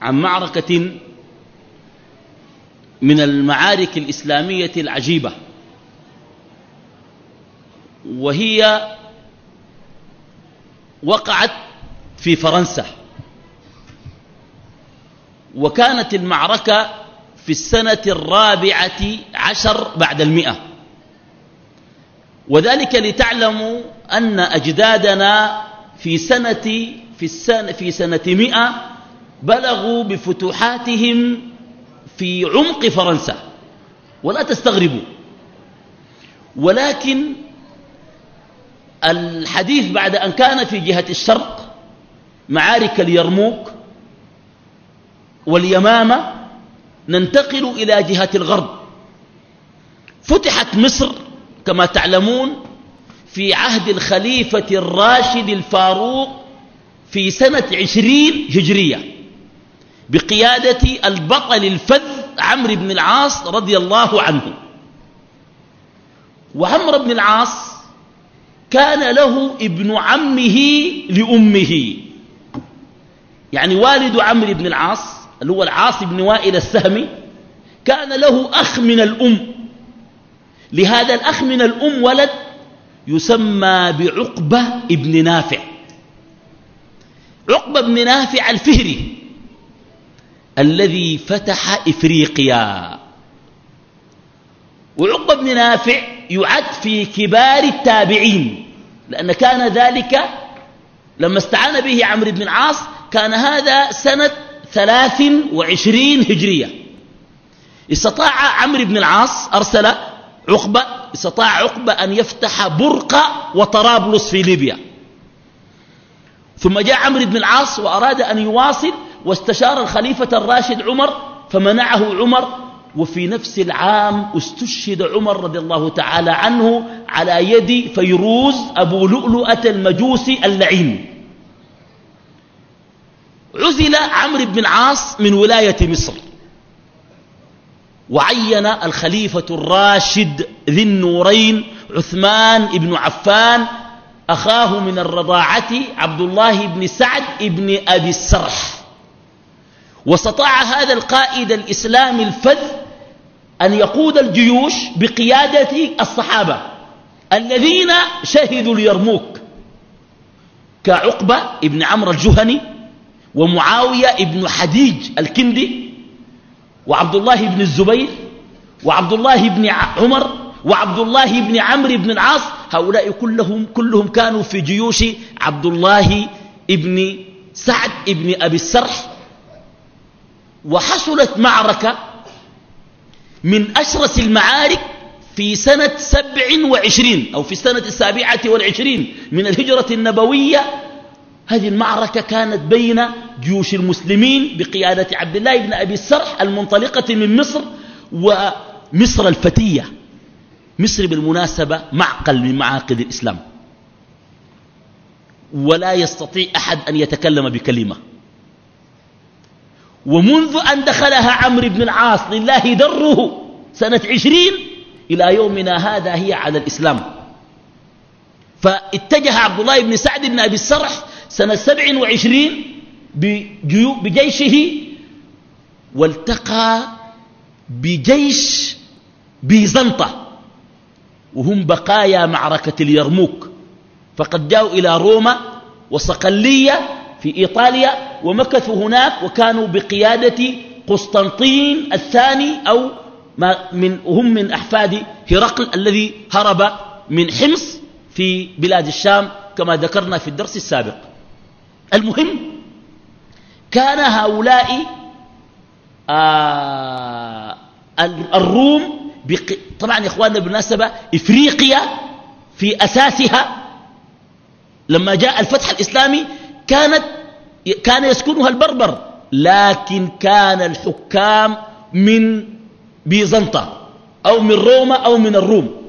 عن معركة من المعارك الإسلامية العجيبة وهي وقعت في فرنسا وكانت المعركة في السنة الرابعة عشر بعد المئة. وذلك لتعلموا أن أجدادنا في سنة في السنة في سنة مئة بلغوا بفتوحاتهم في عمق فرنسا. ولا تستغربوا. ولكن الحديث بعد أن كان في جهة الشرق معارك اليرموك واليمامة ننتقل إلى جهة الغرب. فتحت مصر كما تعلمون في عهد الخليفة الراشد الفاروق في سنة عشرين هجرية. بقيادة البطل الفذ عمرو بن العاص رضي الله عنه. وعمرو بن العاص كان له ابن عمه لأمه. يعني والد عمرو بن العاص اللي هو العاص بن وائل السهمي كان له أخ من الأم. لهذا الأخ من الأم ولد يسمى بعقبة ابن نافع. عقبة بن نافع الفهري. الذي فتح إفريقيا. وعقبة بن نافع يعد في كبار التابعين لأن كان ذلك لما استعان به عمرو بن العاص كان هذا سنة ثلاث وعشرين هجرية. استطاع عمرو بن العاص أرسل عقبة استطاع عقبة أن يفتح برقة وطرابلس في ليبيا. ثم جاء عمرو بن العاص وأراد أن يواصل واستشار الخليفة الراشد عمر فمنعه عمر وفي نفس العام استشهد عمر رضي الله تعالى عنه على يد فيروز أبو لؤلؤة المجوسي اللعين. عزل عمرو بن العاص من ولاية مصر. وعين الخليفة الراشد ذي النورين عثمان بن عفان أخاه من الرضاعة عبد الله بن سعد بن أبي السرح. واستطاع هذا القائد الإسلامي الفذ أن يقود الجيوش بقيادة الصحابة الذين شهدوا اليرموك كعقبة ابن عمرو الجهني ومعاوية ابن حديج الكندي وعبد الله بن الزبير وعبد الله بن عمر وعبد الله بن عمرو بن العاص هؤلاء كلهم كلهم كانوا في جيوش عبد الله بن سعد بن أبي السرح وحصلت معركة من أشرس المعارك في سنة سبع وعشرين أو في السنة السابعة والعشرين من الهجرة النبوية. هذه المعركة كانت بين جيوش المسلمين بقيادة عبد الله بن أبي السرح المنطلقة من مصر ومصر الفتية مصر بالمناسبة معقل من معاقد الإسلام. ولا يستطيع أحد أن يتكلم بكلمة. ومنذ أن دخلها عمرو بن العاص لله دره سنة عشرين إلى يومنا هذا هي على الإسلام. فاتجه عبد الله بن سعد بن أبي السرح سنة سبع وعشرين بجيشه والتقى بجيش بيزنطة وهم بقايا معركة اليرموك. فقد جاءوا إلى روما وصقلية في إيطاليا ومكثوا هناك وكانوا بقيادة قسطنطين الثاني أو ما من هم من أحفاد هرقل الذي هرب من حمص في بلاد الشام كما ذكرنا في الدرس السابق. المهم كان هؤلاء آه الروم طبعا يا إخواننا بالمناسبة إفريقيا في أساسها لما جاء الفتح الإسلامي كانت كان يسكنها البربر لكن كان الحكام من بيزنطة أو من روما أو من الروم.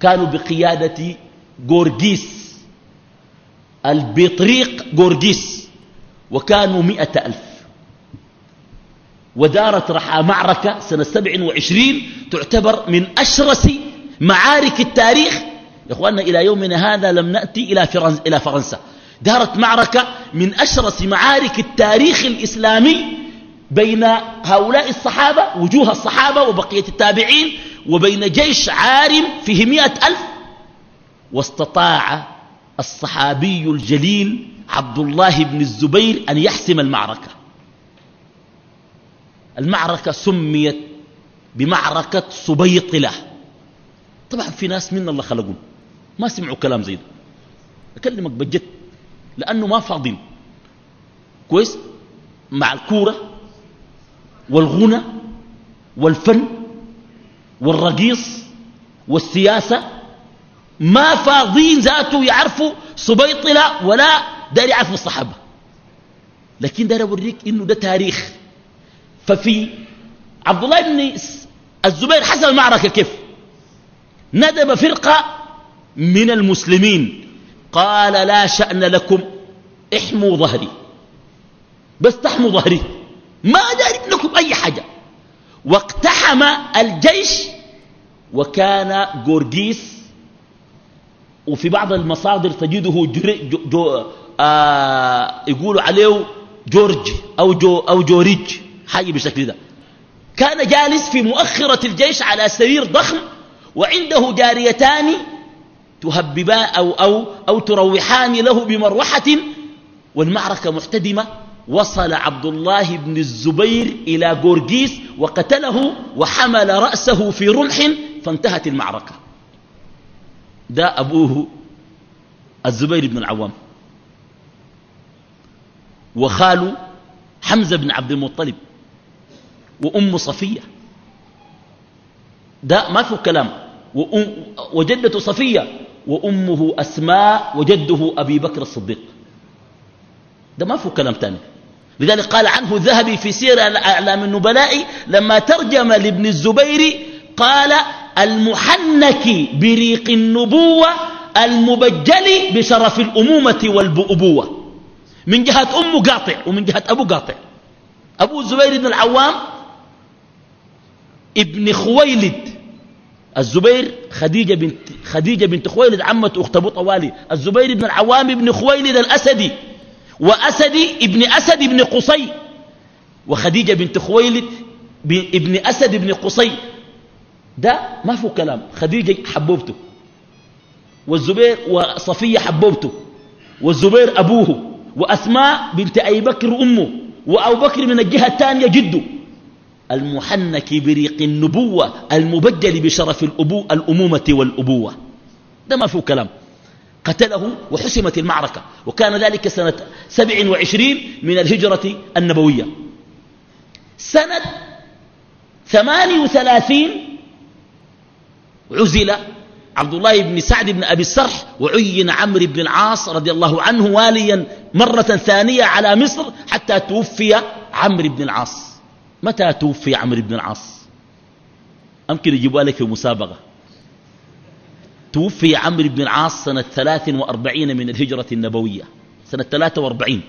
كانوا بقيادة جورجيس البطريق جورجيس وكانوا مئة ألف. ودارت رحى معركة سنة سبع وعشرين تعتبر من أشرس معارك التاريخ. يا أخواننا إلى يومنا هذا لم نأتي إلى فرنسا. دارت معركة من أشرس معارك التاريخ الإسلامي بين هؤلاء الصحابة وجوه الصحابة وبقية التابعين وبين جيش عارم فيه مئة ألف. واستطاع الصحابي الجليل عبد الله بن الزبير أن يحسم المعركة. المعركة سميت بمعركة سبيطلة. طبعا في ناس من الله خلقون ما سمعوا كلام زي ده. أكلمك بجد. لأنه ما فاضل. كويس؟ مع الكورة والغنى والفن والرقيص والسياسة ما فاضين ذاته يعرفوا سبيطلة ولا داري يعرفوا الصحابة. لكن دار أوريك إنه ده تاريخ. ففي عبد الله بن الزبير حسب المعركة كيف؟ ندب فرقة من المسلمين. قال لا شأن لكم احموا ظهري. بس تحموا ظهري. ما داري لكم أي حاجة. واقتحم الجيش وكان جورجيس وفي بعض المصادر تجده جو جو آه يقولوا عليه جورج أو, جو أو جوريج حاجة بالشكل ده. كان جالس في مؤخرة الجيش على سرير ضخم وعنده جاريتان تهببان أو, أو, أو تروحان له بمروحة والمعركة محتدمة. وصل عبد الله بن الزبير إلى جورجيس وقتله وحمل رأسه في رمح فانتهت المعركة. ده أبوه الزبير بن العوام. وخاله حمزة بن عبد المطلب وأم صفية. ده ما في كلام. وجدة صفية وأمه أسماء وجده أبي بكر الصديق. ده ما في كلام تاني. لذلك قال عنه الذهبي في سير أعلام النبلاء لما ترجم لابن الزبير قال المحنك بريق النبوة المبجل بشرف الأمومة والبؤبوة. من جهة أمه قاطع ومن جهة أبو قاطع. أبو الزبير بن العوام ابن خويلد. الزبير خديجة بنت, خديجة بنت خويلد عمة أخت أبو طوالي. الزبير بن العوام ابن خويلد الأسدي وأسدي ابن أسد بن قصي. وخديجة بنت خويلد ابن أسد بن قصي. ده ما فيه كلام. خديجة حبوبته. والزبير وصفية حبوبته. والزبير أبوه. وأسماء بنت أي بكر أمه وأبو بكر من الجهة الثانية جده. المحنك بريق النبوة المبجل بشرف الأبو الأمومة والأبوة. ده ما فيه كلام. قتله وحسمت المعركة. وكان ذلك سنة سبع وعشرين من الهجرة النبوية. سنة ثمان وثلاثين عزل عبد الله بن سعد بن أبي السرح وعين عمرو بن العاص رضي الله عنه واليا مرة ثانية على مصر حتى توفي عمرو بن العاص. متى توفي عمرو بن العاص؟ أمكن يجيبوا لك في مسابقة. توفي عمرو بن العاص سنة 43 من الهجرة النبوية. سنة 43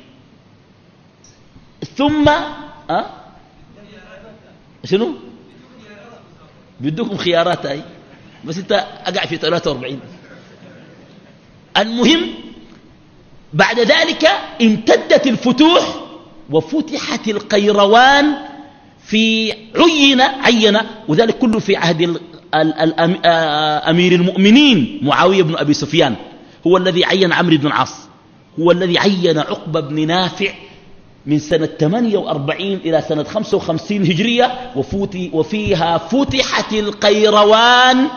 ثم أه؟ شنو؟ بدكم خيارات هاي. بس انت أقع في 43 المهم بعد ذلك امتدت الفتوح وفتحت القيروان في عين عين وذلك كله في عهد أمير المؤمنين معاوية بن أبي سفيان. هو الذي عين عمرو بن العاص. هو الذي عين عقبة بن نافع من سنة 48 إلى سنة 55 هجرية وفيها فتحت القيروان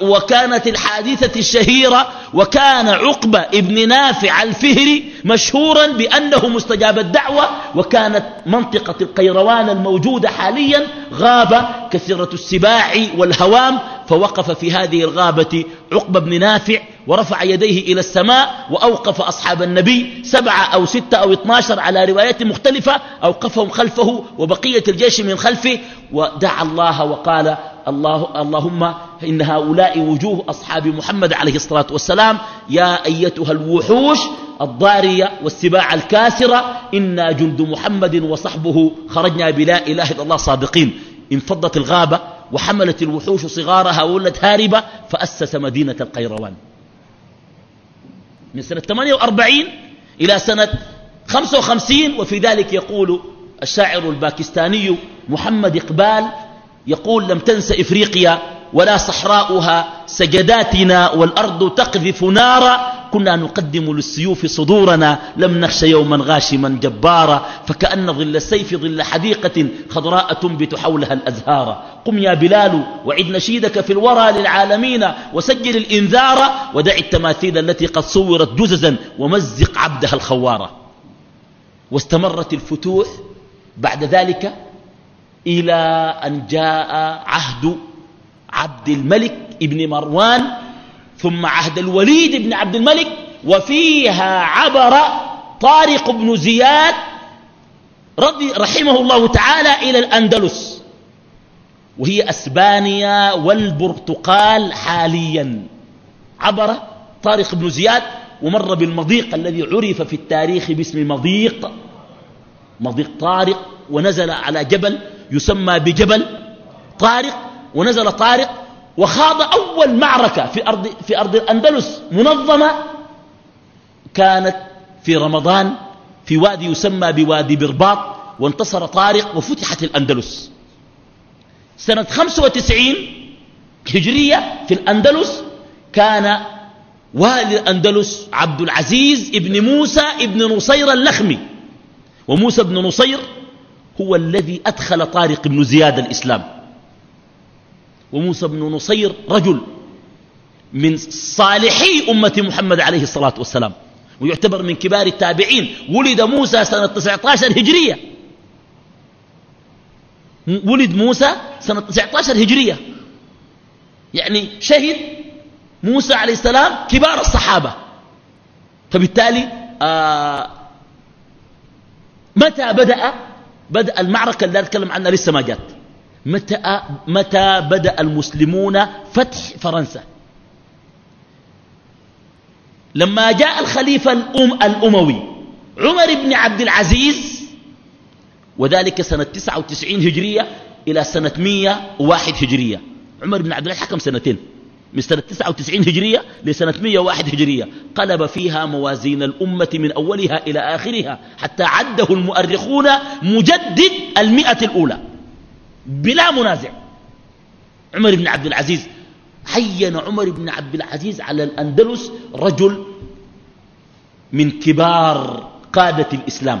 وكانت الحادثة الشهيرة وكان عقبة ابن نافع الفهري مشهورا بأنه مستجاب الدعوة وكانت منطقة القيروان الموجودة حاليا غابة كثيرة السباع والهوام فوقف في هذه الغابة عقبة بن نافع ورفع يديه إلى السماء وأوقف أصحاب النبي سبعة أو ستة أو اثناشر على روايات مختلفة أوقفهم خلفه وبقية الجيش من خلفه ودعا الله وقال الله اللهم إن هؤلاء وجوه أصحاب محمد عليه الصلاة والسلام يا أيتها الوحوش الضارية والسباع الكاسرة إنا جند محمد وصحبه خرجنا بلا إله إلا الله صادقين انفضت الغابة وحملت الوحوش صغارها وولت هاربة فأسس مدينة القيروان من سنة 48 إلى سنة 55 وفي ذلك يقول الشاعر الباكستاني محمد إقبال يقول لم تنس إفريقيا ولا صحراؤها سجداتنا والأرض تقذف نارا كنا نقدم للسيوف صدورنا لم نخش يوما غاشما جبارا فكأن ظل السيف ظل حديقة خضراء تنبت حولها الأزهار. قم يا بلال وعد نشيدك في الورى للعالمين وسجل الإنذار ودع التماثيل التي قد صورت جززا ومزق عبدها الخوار. واستمرت الفتوح بعد ذلك إلى أن جاء عهد عبد الملك ابن مروان ثم عهد الوليد بن عبد الملك وفيها عبر طارق بن زياد رضي رحمه الله تعالى إلى الأندلس. وهي أسبانيا والبرتقال حاليا. عبر طارق بن زياد ومر بالمضيق الذي عرف في التاريخ باسم مضيق. مضيق طارق ونزل على جبل يسمى بجبل طارق ونزل طارق وخاض أول معركة في أرض, في أرض الأندلس منظمة كانت في رمضان في وادي يسمى بوادي برباط وانتصر طارق وفتحت الأندلس. سنة 95 هجرية في الأندلس كان والي الأندلس عبد العزيز ابن موسى ابن نصير اللخمي. وموسى بن نصير هو الذي أدخل طارق بن زياد الإسلام. وموسى بن نصير رجل من صالحي أمة محمد عليه الصلاة والسلام ويعتبر من كبار التابعين. ولد موسى سنة 19 هجرية. ولد موسى سنة 19 هجرية. يعني شهد موسى عليه السلام كبار الصحابة. فبالتالي آه متى بدأ؟ بدأ المعركة اللي أتكلم عنها لسه ما جات. متى, متى بدأ المسلمون فتح فرنسا؟ لما جاء الخليفة الأم الأموي عمر بن عبد العزيز وذلك سنة 99 هجرية إلى سنة 101 هجرية. عمر بن عبد العزيز حكم سنتين من سنة 99 هجرية لسنة 101 هجرية. قلب فيها موازين الأمة من أولها إلى آخرها حتى عده المؤرخون مجدد المئة الأولى. بلا منازع. عمر بن عبد العزيز عين عمر بن عبد العزيز على الأندلس رجل من كبار قادة الإسلام.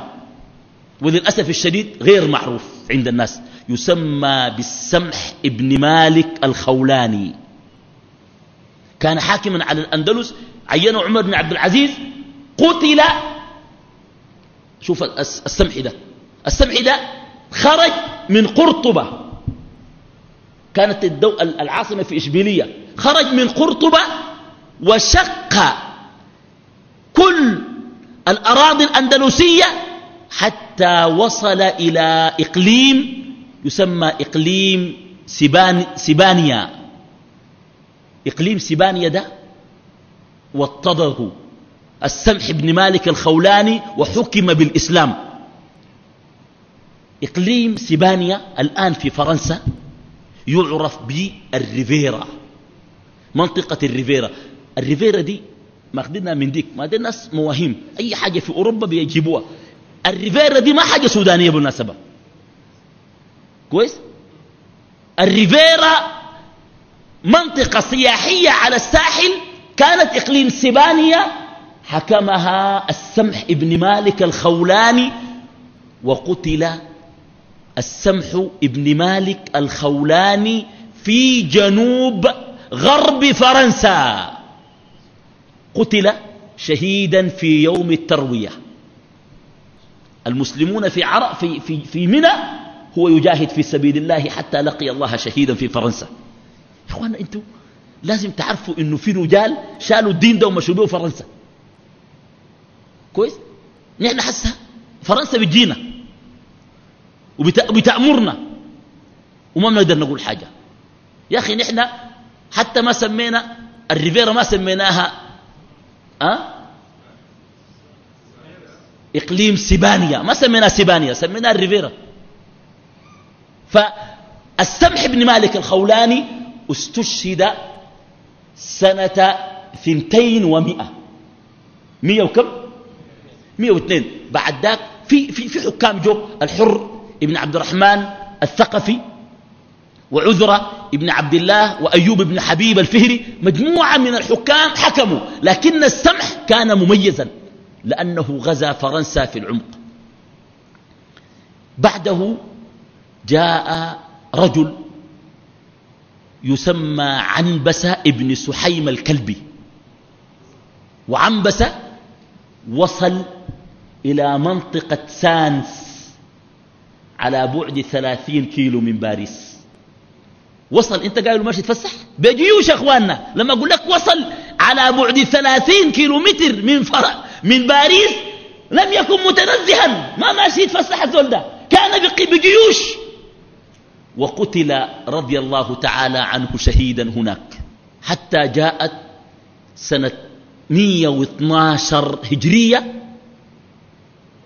وللأسف الشديد غير معروف عند الناس. يسمى بالسمح ابن مالك الخولاني. كان حاكما على الأندلس عينه عمر بن عبد العزيز قتل. شوف السمح ده. السمح ده خرج من قرطبة. كانت الدو... العاصمة في إشبيلية. خرج من قرطبة وشق كل الأراضي الأندلسية حتى وصل إلى إقليم يسمى إقليم سبان سبانيا إقليم سبانيا ده واضطده السمح بن مالك الخولاني وحكم بالإسلام. إقليم سيبانيا الآن في فرنسا يعرف بالريفيرا. منطقة الريفيرا. الريفيرا دي ماخذينها من ديك ما دي الناس مواهيم. أي حاجة في أوروبا بيجيبوها. الريفيرا دي ما حاجة سودانية بالمناسبة. كويس؟ الريفيرا منطقة سياحية على الساحل كانت إقليم سيبانيا حكمها السمح ابن مالك الخولاني وقتل السمح ابن مالك الخولاني في جنوب غرب فرنسا. قتل شهيدا في يوم التروية. المسلمون في عرق في, في, في منى هو يجاهد في سبيل الله حتى لقي الله شهيدا في فرنسا. يا اخوانا أنتوا لازم تعرفوا إنه في رجال شالوا الدين ده ومشوا فرنسا. كويس؟ نحن حسها فرنسا بتجينا. وبتأمرنا. وما بنقدر نقول حاجة. يا أخي نحن حتى ما سمينا الريفيرا ما سميناها أه؟ إقليم سيبانيا. ما سميناها سيبانيا سميناها الريفيرا. فالسمح بن مالك الخولاني استشهد سنة ثنتين ومئة. مئة وكم؟ مئة واثنين. بعد ذاك في, في, في حكام جو الحر ابن عبد الرحمن الثقفي وعذرة ابن عبد الله وأيوب بن حبيب الفهري مجموعة من الحكام حكموا لكن السمح كان مميزا لأنه غزا فرنسا في العمق. بعده جاء رجل يسمى عنبسة ابن سحيم الكلبي. وعنبسة وصل إلى منطقة سانس. على بعد ثلاثين كيلو من باريس. وصل انت قايل ماشي تفسح؟ بجيوش اخواننا. لما أقول لك وصل على بعد ثلاثين كيلو متر من فرق من باريس لم يكن متنزها. ما ماشي يتفسح الزول ده. كان بجيوش. وقتل رضي الله تعالى عنه شهيدا هناك. حتى جاءت سنة 112 هجرية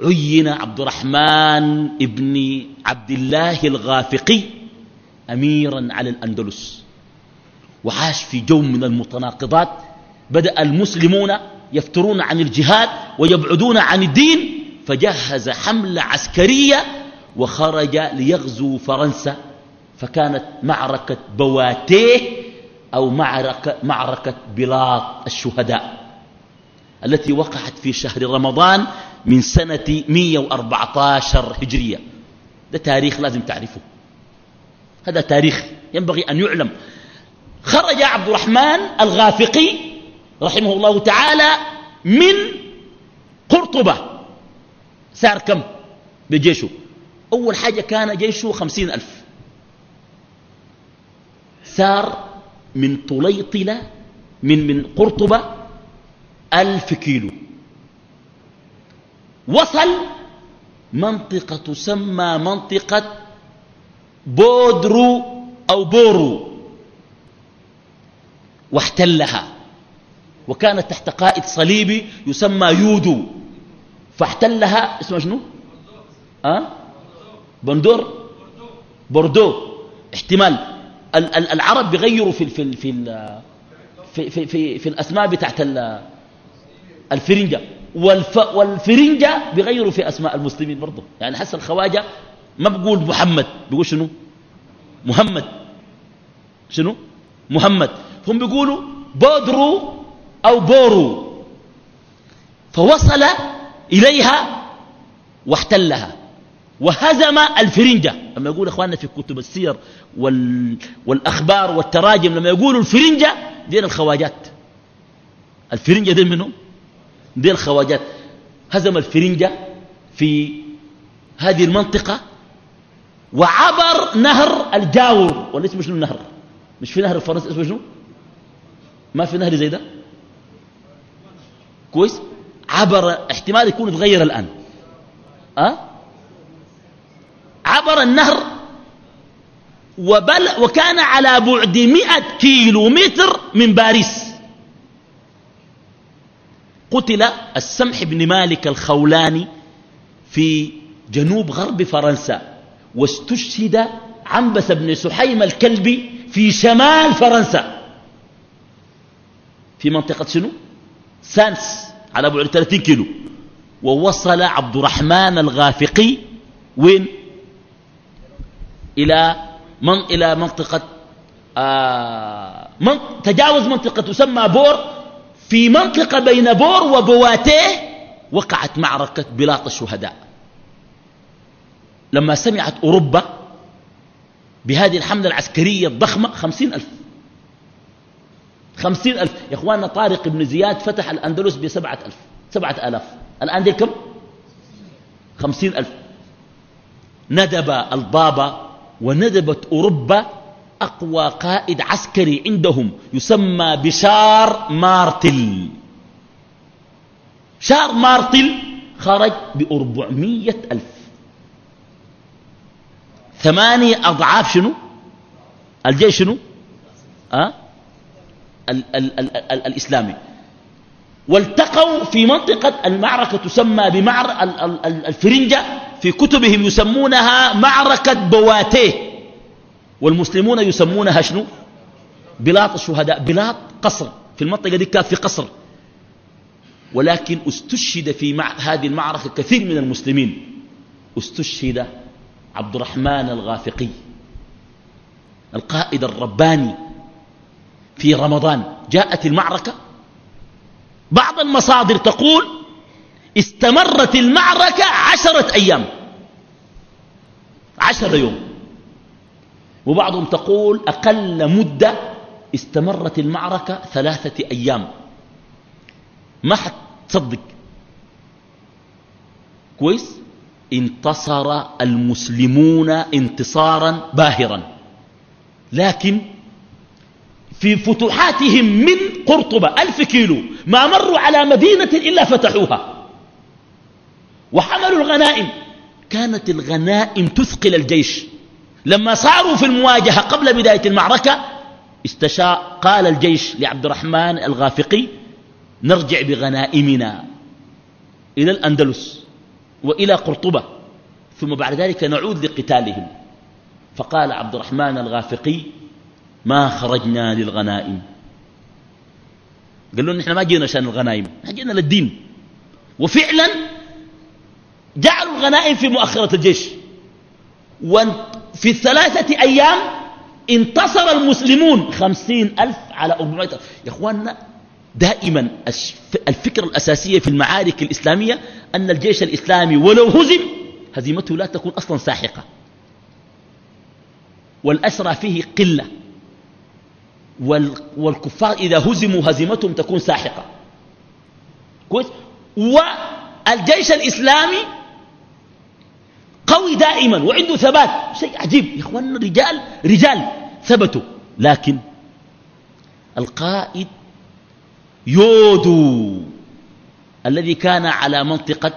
عين عبد الرحمن ابن عبد الله الغافقي أميرا على الأندلس وعاش في جو من المتناقضات بدأ المسلمون يفترون عن الجهاد ويبعدون عن الدين فجهز حملة عسكرية وخرج ليغزو فرنسا فكانت معركة بواتيه أو معركة, معركة بلاط الشهداء التي وقعت في شهر رمضان من سنة 114 هجرية. ده تاريخ لازم تعرفه. هذا تاريخ ينبغي أن يعلم. خرج عبد الرحمن الغافقي رحمه الله تعالى من قرطبة. سار كم؟ بجيشه. أول حاجة كان جيشه خمسين ألف. سار من طليطلة من من قرطبة ألف كيلو. وصل. منطقة تسمى منطقة بودرو أو بورو. واحتلها. وكانت تحت قائد صليبي يسمى يودو. فاحتلها. اسمه شنو؟ أه؟ بندور. بوردو. احتمال. العرب بيغيروا في في في في في, في, في الأسماء بتاعت الفرنجة. والف والفرنجة بيغيروا في أسماء المسلمين برضه يعني حس الخواجة ما بقول محمد بيقول شنو؟ محمد. شنو؟ محمد. هم بيقولوا بودرو أو بورو. فوصل إليها واحتلها. وهزم الفرنجة. لما يقول أخواننا في كتب السير وال... والأخبار والتراجم لما يقولوا الفرنجة دين الخواجات. الفرنجة دين منهم؟ دي الخواجات هزم الفرنجة في هذه المنطقة وعبر نهر الجاور. ولا اسمه شنو النهر؟ مش في نهر الفرنسي اسمه شنو؟ ما في نهر زي ده كويس. عبر احتمال يكون تغير الآن. أه؟ عبر النهر وبل وكان على بعد مئة كيلو متر من باريس. قتل السمح بن مالك الخولاني في جنوب غرب فرنسا واستشهد عنبس بن سحيم الكلبي في شمال فرنسا. في منطقة شنو؟ سانس على بعد 30 كيلو. ووصل عبد الرحمن الغافقي وين؟ إلى من؟ إلى منطقة آه من؟ تجاوز منطقة تسمى بور في منطقة بين بور وبواتيه وقعت معركة بلاط الشهداء. لما سمعت أوروبا بهذه الحملة العسكرية الضخمة خمسين ألف. خمسين ألف. يا إخواننا طارق بن زياد فتح الأندلس بسبعة ألف. سبعة ألاف. الآن دي كم؟ خمسين ألف. ندب البابا وندبت أوروبا أقوى قائد عسكري عندهم يسمى بشار مارتل. شار مارتل خرج بأربعمية ألف. ثمانية أضعاف شنو؟ الجيش شنو؟ أه؟ ال ال ال ال الإسلامي. والتقوا في منطقة المعركة تسمى بمعر الفرنجة. في كتبهم يسمونها معركة بواتيه. والمسلمون يسمونها شنو؟ بلاط الشهداء بلاط قصر. في المنطقة دي كان في قصر. ولكن استشهد في مع هذه المعركة كثير من المسلمين. استشهد عبد الرحمن الغافقي القائد الرباني في رمضان. جاءت المعركة. بعض المصادر تقول استمرت المعركة عشرة أيام. عشر يوم. وبعضهم تقول أقل مدة استمرت المعركة ثلاثة أيام. ما حتصدق. كويس؟ انتصر المسلمون انتصارا باهرا. لكن في فتوحاتهم من قرطبة ألف كيلو ما مروا على مدينة إلا فتحوها. وحملوا الغنائم. كانت الغنائم تثقل الجيش. لما صاروا في المواجهة قبل بداية المعركة استشاء قال الجيش لعبد الرحمن الغافقي نرجع بغنائمنا إلى الأندلس وإلى قرطبة ثم بعد ذلك نعود لقتالهم. فقال عبد الرحمن الغافقي ما خرجنا للغنائم. قال له نحن ما جينا عشان الغنائم نحن جينا للدين. وفعلا جعلوا الغنائم في مؤخرة الجيش. وفي الثلاثة أيام انتصر المسلمون خمسين ألف على أربعمائة. يا أخواننا دائما الفكرة الأساسية في المعارك الإسلامية أن الجيش الإسلامي ولو هزم هزيمته لا تكون أصلا ساحقة. والأسرى فيه قلة. والكفار إذا هزموا هزيمتهم تكون ساحقة. كويس؟ والجيش الإسلامي قوي دائما وعنده ثبات. شيء عجيب. يا اخواننا رجال رجال ثبتوا. لكن القائد يودو الذي كان على منطقة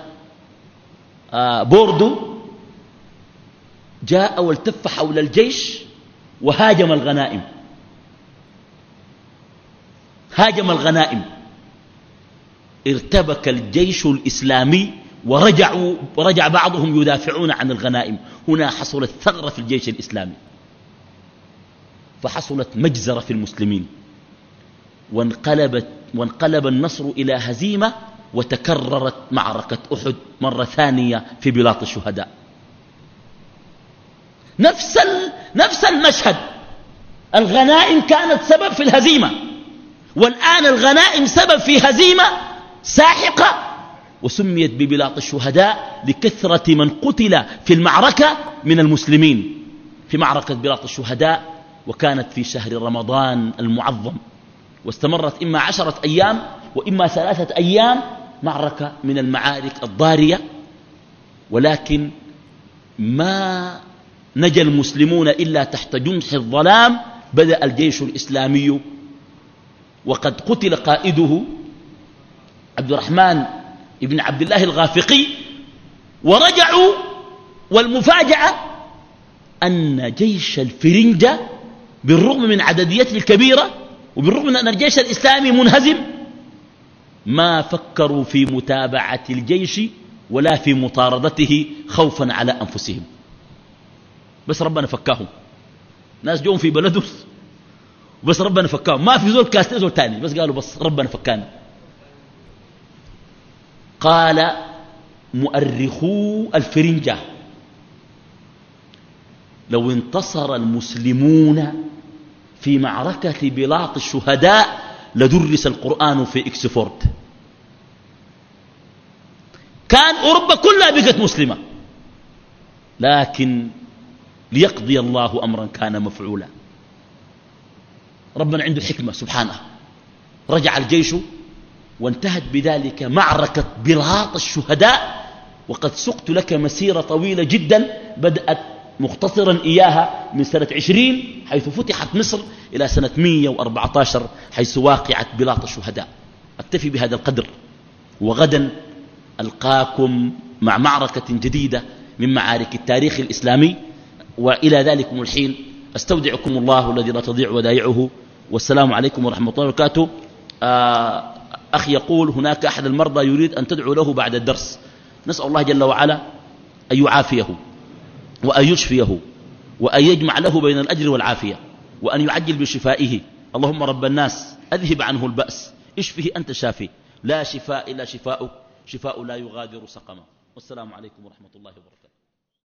آه، بوردو جاء والتف حول الجيش وهاجم الغنائم. هاجم الغنائم. ارتبك الجيش الإسلامي ورجعوا ورجع بعضهم يدافعون عن الغنائم. هنا حصلت ثغرة في الجيش الإسلامي. فحصلت مجزرة في المسلمين. وانقلبت وانقلب النصر إلى هزيمة وتكررت معركة أحد مرة ثانية في بلاط الشهداء. نفس, نفس المشهد. الغنائم كانت سبب في الهزيمة. والآن الغنائم سبب في هزيمة ساحقة وسميت ببلاط الشهداء لكثرة من قتل في المعركة من المسلمين. في معركة بلاط الشهداء وكانت في شهر رمضان المعظم. واستمرت إما عشرة أيام وإما ثلاثة أيام معركة من المعارك الضارية. ولكن ما نجا المسلمون إلا تحت جنح الظلام بدأ الجيش الإسلامي. وقد قتل قائده عبد الرحمن ابن عبد الله الغافقي ورجعوا والمفاجأة أن جيش الفرنجة بالرغم من عدديته الكبيرة وبالرغم من أن الجيش الإسلامي منهزم ما فكروا في متابعة الجيش ولا في مطاردته خوفا على أنفسهم. بس ربنا فكاهم. ناس جون في بلدهم بس ربنا فكاهم. ما في زول كاستين زول تاني. بس قالوا بس ربنا فكانا. قال مؤرخو الفرنجة. لو انتصر المسلمون في معركة بلاط الشهداء لدرس القرآن في إكسفورد. كان أوروبا كلها بقت مسلمة. لكن ليقضي الله أمرا كان مفعولا. ربنا عنده حكمة سبحانه. رجع الجيش وانتهت بذلك معركة بلاط الشهداء وقد سقت لك مسيرة طويلة جدا بدأت مختصرا إياها من سنة عشرين حيث فتحت مصر إلى سنة 114 حيث واقعت بلاط الشهداء. أكتفي بهذا القدر وغدا ألقاكم مع معركة جديدة من معارك التاريخ الإسلامي وإلى ذلكم الحين أستودعكم الله الذي لا تضيع ودائعه. والسلام عليكم ورحمة الله وبركاته. آه، أخ يقول هناك أحد المرضى يريد أن تدعو له بعد الدرس. نسأل الله جل وعلا أن يعافيه وأن يشفيه وأن يجمع له بين الأجر والعافية وأن يعجل بشفائه. اللهم رب الناس أذهب عنه البأس. اشفه أنت شافي. لا شفاء إلا شفاؤك. شفاء لا يغادر سقما. والسلام عليكم ورحمة الله وبركاته.